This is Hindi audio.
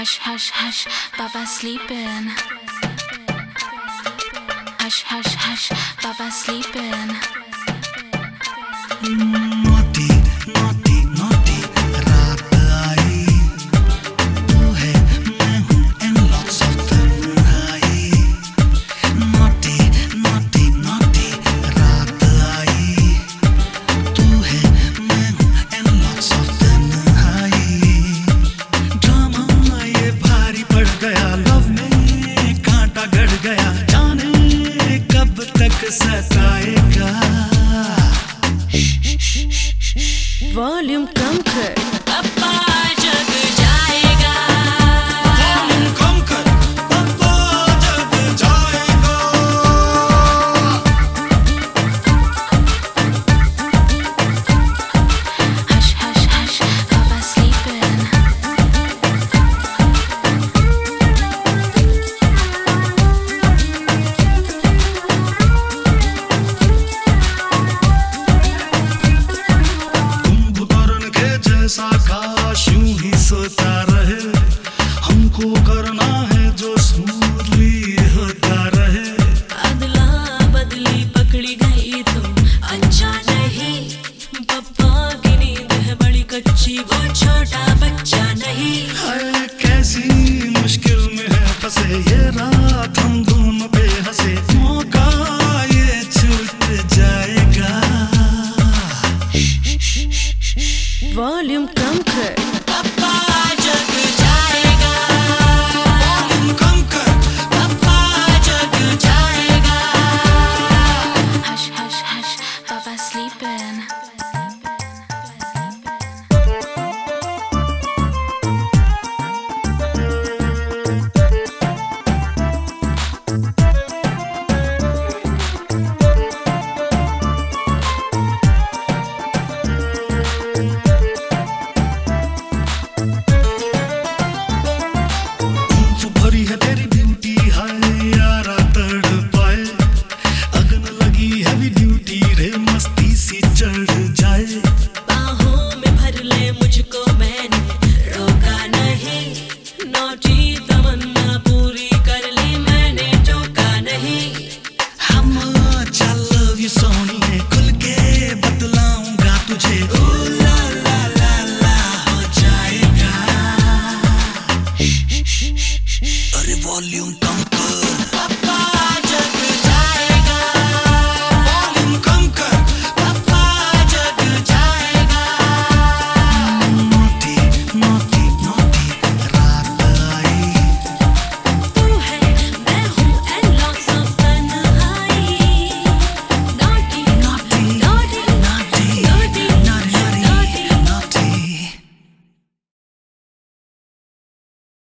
Hush, hush, hush, Baba sleeping. Hush, hush, hush, Baba sleeping. Mm. सताएगा। वॉल्यूम कम कर। अब volum kanker. Papa, मुझको मैंने रोका नहीं। पूरी कर ली मैंने टोका नहीं। हम अच्छा लव यू खुल के बतलाऊँगा तुझे। ला ला ला हो जाएगा। अरे वॉल्यूम कम